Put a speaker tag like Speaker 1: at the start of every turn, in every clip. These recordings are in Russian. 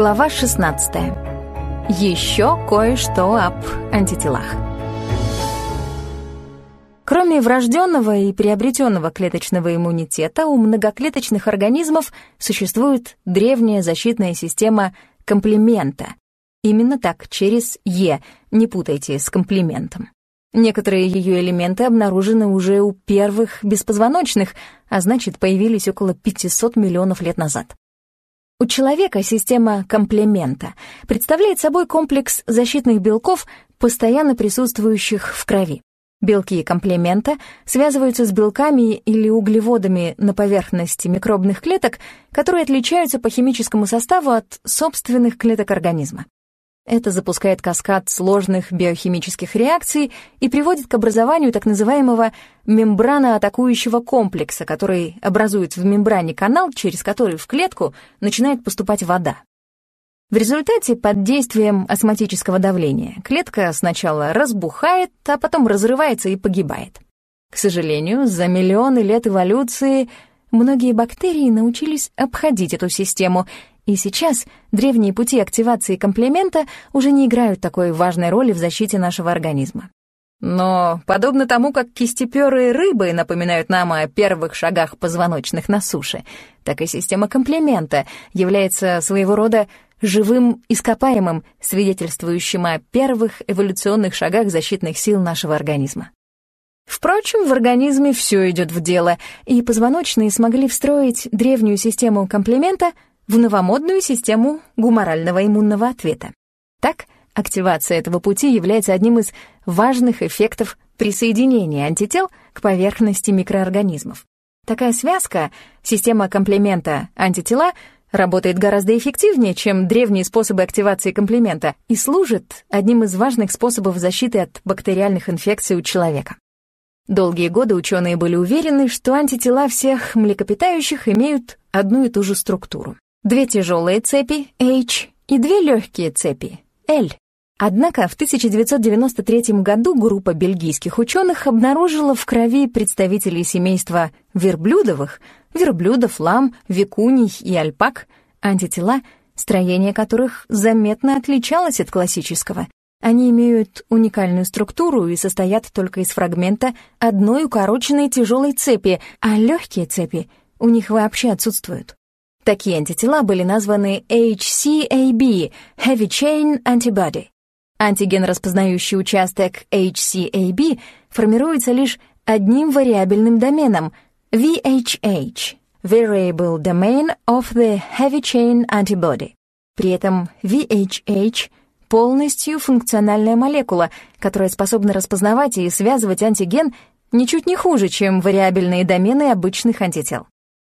Speaker 1: Глава 16. Еще кое-что об антителах. Кроме врожденного и приобретенного клеточного иммунитета, у многоклеточных организмов существует древняя защитная система комплемента. Именно так, через «е», не путайте с комплиментом. Некоторые ее элементы обнаружены уже у первых беспозвоночных, а значит, появились около 500 миллионов лет назад. У человека система комплемента представляет собой комплекс защитных белков, постоянно присутствующих в крови. Белки комплемента связываются с белками или углеводами на поверхности микробных клеток, которые отличаются по химическому составу от собственных клеток организма. Это запускает каскад сложных биохимических реакций и приводит к образованию так называемого мембрано-атакующего комплекса, который образует в мембране канал, через который в клетку начинает поступать вода. В результате под действием осмотического давления клетка сначала разбухает, а потом разрывается и погибает. К сожалению, за миллионы лет эволюции многие бактерии научились обходить эту систему и сейчас древние пути активации комплемента уже не играют такой важной роли в защите нашего организма. Но, подобно тому, как кистеперые рыбы напоминают нам о первых шагах позвоночных на суше, так и система комплемента является своего рода живым ископаемым, свидетельствующим о первых эволюционных шагах защитных сил нашего организма. Впрочем, в организме все идет в дело, и позвоночные смогли встроить древнюю систему комплемента — в новомодную систему гуморального иммунного ответа. Так, активация этого пути является одним из важных эффектов присоединения антител к поверхности микроорганизмов. Такая связка, система комплемента антитела, работает гораздо эффективнее, чем древние способы активации комплемента и служит одним из важных способов защиты от бактериальных инфекций у человека. Долгие годы ученые были уверены, что антитела всех млекопитающих имеют одну и ту же структуру две тяжелые цепи H и две легкие цепи L. Однако в 1993 году группа бельгийских ученых обнаружила в крови представителей семейства верблюдовых, верблюдов, лам, викуний и альпак, антитела, строение которых заметно отличалось от классического. Они имеют уникальную структуру и состоят только из фрагмента одной укороченной тяжелой цепи, а легкие цепи у них вообще отсутствуют. Такие антитела были названы HCAB — Heavy Chain Antibody. Антиген, распознающий участок HCAB, формируется лишь одним вариабельным доменом — VHH — Variable Domain of the Heavy Chain Antibody. При этом VHH — полностью функциональная молекула, которая способна распознавать и связывать антиген ничуть не хуже, чем вариабельные домены обычных антител.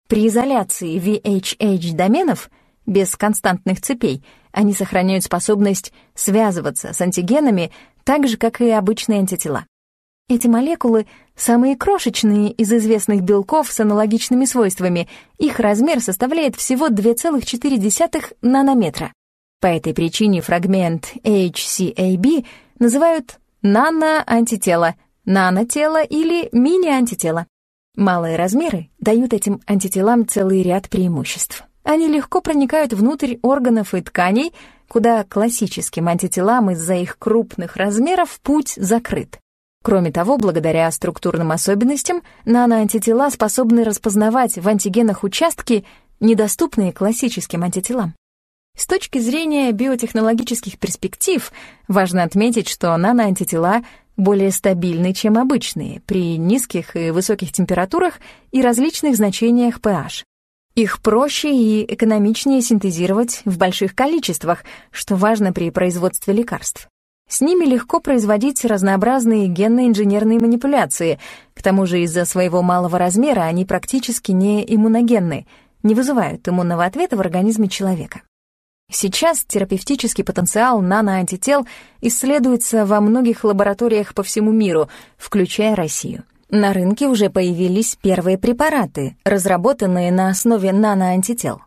Speaker 1: При изоляции VHH-доменов без константных цепей они сохраняют способность связываться с антигенами так же, как и обычные антитела. Эти молекулы — самые крошечные из известных белков с аналогичными свойствами. Их размер составляет всего 2,4 нанометра. По этой причине фрагмент HCAB называют наноантитело, нанотело или мини-антитело. Малые размеры дают этим антителам целый ряд преимуществ. Они легко проникают внутрь органов и тканей, куда классическим антителам из-за их крупных размеров путь закрыт. Кроме того, благодаря структурным особенностям, наноантитела способны распознавать в антигенах участки, недоступные классическим антителам. С точки зрения биотехнологических перспектив, важно отметить, что наноантитела более стабильны, чем обычные, при низких и высоких температурах и различных значениях pH. Их проще и экономичнее синтезировать в больших количествах, что важно при производстве лекарств. С ними легко производить разнообразные генно-инженерные манипуляции, к тому же из-за своего малого размера они практически не иммуногенны, не вызывают иммунного ответа в организме человека. Сейчас терапевтический потенциал наноантител исследуется во многих лабораториях по всему миру, включая Россию. На рынке уже появились первые препараты, разработанные на основе наноантител.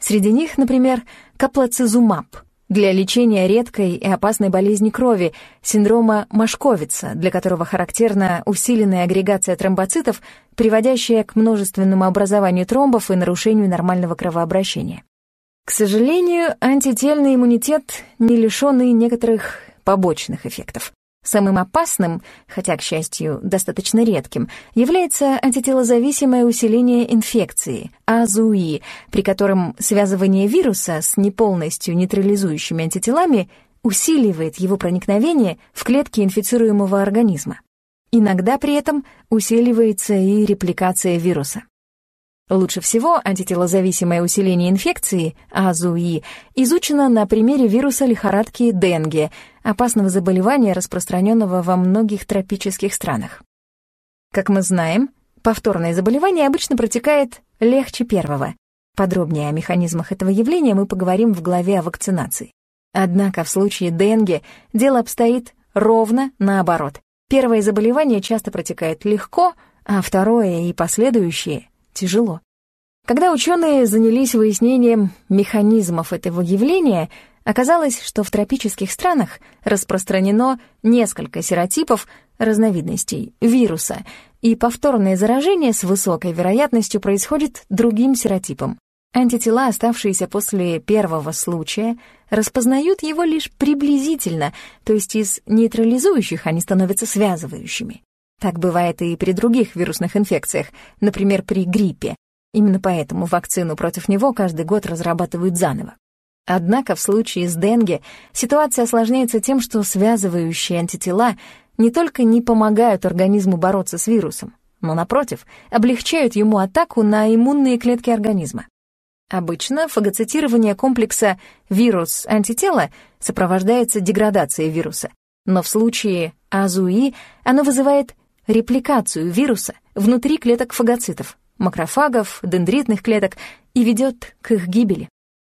Speaker 1: Среди них, например, каплацизумаб для лечения редкой и опасной болезни крови, синдрома Машковица, для которого характерна усиленная агрегация тромбоцитов, приводящая к множественному образованию тромбов и нарушению нормального кровообращения. К сожалению, антительный иммунитет не лишён и некоторых побочных эффектов. Самым опасным, хотя, к счастью, достаточно редким, является антителозависимое усиление инфекции, АЗУИ, при котором связывание вируса с неполностью нейтрализующими антителами усиливает его проникновение в клетки инфицируемого организма. Иногда при этом усиливается и репликация вируса. Лучше всего антителозависимое усиление инфекции, АЗУИ, изучено на примере вируса лихорадки Денге, опасного заболевания, распространенного во многих тропических странах. Как мы знаем, повторное заболевание обычно протекает легче первого. Подробнее о механизмах этого явления мы поговорим в главе о вакцинации. Однако в случае Денге дело обстоит ровно наоборот. Первое заболевание часто протекает легко, а второе и последующие тяжело. Когда ученые занялись выяснением механизмов этого явления, оказалось, что в тропических странах распространено несколько серотипов разновидностей вируса, и повторное заражение с высокой вероятностью происходит другим серотипом. Антитела, оставшиеся после первого случая, распознают его лишь приблизительно, то есть из нейтрализующих они становятся связывающими. Так бывает и при других вирусных инфекциях, например, при гриппе. Именно поэтому вакцину против него каждый год разрабатывают заново. Однако в случае с Денге ситуация осложняется тем, что связывающие антитела не только не помогают организму бороться с вирусом, но, напротив, облегчают ему атаку на иммунные клетки организма. Обычно фагоцитирование комплекса вирус-антитело сопровождается деградацией вируса, но в случае АЗУИ оно вызывает репликацию вируса внутри клеток фагоцитов, макрофагов, дендритных клеток и ведет к их гибели.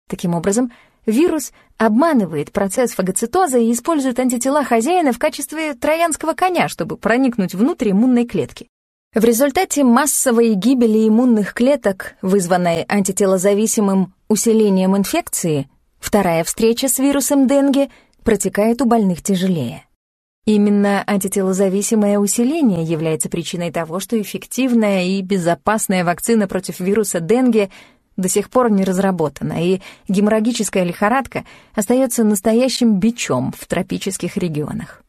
Speaker 1: Таким образом, вирус обманывает процесс фагоцитоза и использует антитела хозяина в качестве троянского коня, чтобы проникнуть внутрь иммунной клетки. В результате массовой гибели иммунных клеток, вызванной антителозависимым усилением инфекции, вторая встреча с вирусом Денге протекает у больных тяжелее. Именно антителозависимое усиление является причиной того, что эффективная и безопасная вакцина против вируса Денге до сих пор не разработана, и геморрагическая лихорадка остается настоящим бичом в тропических регионах.